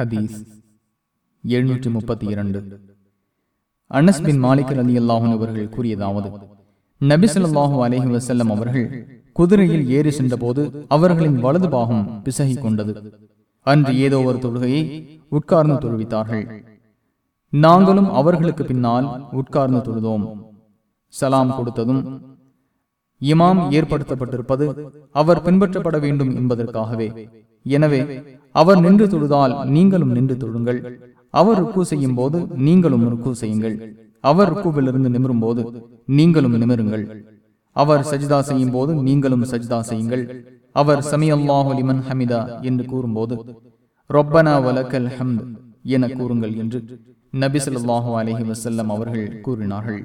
ஹதீஸ் எழுநூற்றி முப்பத்தி இரண்டு. அனஸ் பின் மாலிக் அலி அல்லாஹன் அவர்கள் கூறியதாவது நபிசல்லாஹு அலஹி வசல்லம் அவர்கள் குதிரையில் ஏறி சென்றபோது அவர்களின் வலது பாகம் பிசகிக் கொண்டது அன்று ஏதோ ஒரு தொழுகையை உட்கார்ந்து தொழுவித்தார்கள். நாங்களும் அவர்களுக்கு பின்னால் உட்கார்ந்து தொழுதோம். சலாம் கொடுத்ததும் இமாம் ஏற்படுத்தப்பட்டிருப்பது அவர் பின்பற்றப்பட வேண்டும் என்பதற்காகவே. எனவே அவர் நின்று தொழுதால் நீங்களும் நின்று தொழுங்கள். அவர் ருக்கு செய்யும் போது நீங்களும் ருக்கு செய்யுங்கள். அவர் ருக்குவிலிருந்து நிமிரும் போது நீங்களும் நிமிருங்கள். அவர் சஜிதா செய்யும் போது நீங்களும் சஜிதா செய்யுங்கள். அவர் சமி லிமன் ஹமிதா என்று கூறும்போது ரொப்பனா வலக்கல் ஹம்த் என கூறுங்கள் என்று நபிசல்லாஹு அலஹி வசல்லம் அவர்கள் கூறினார்கள்.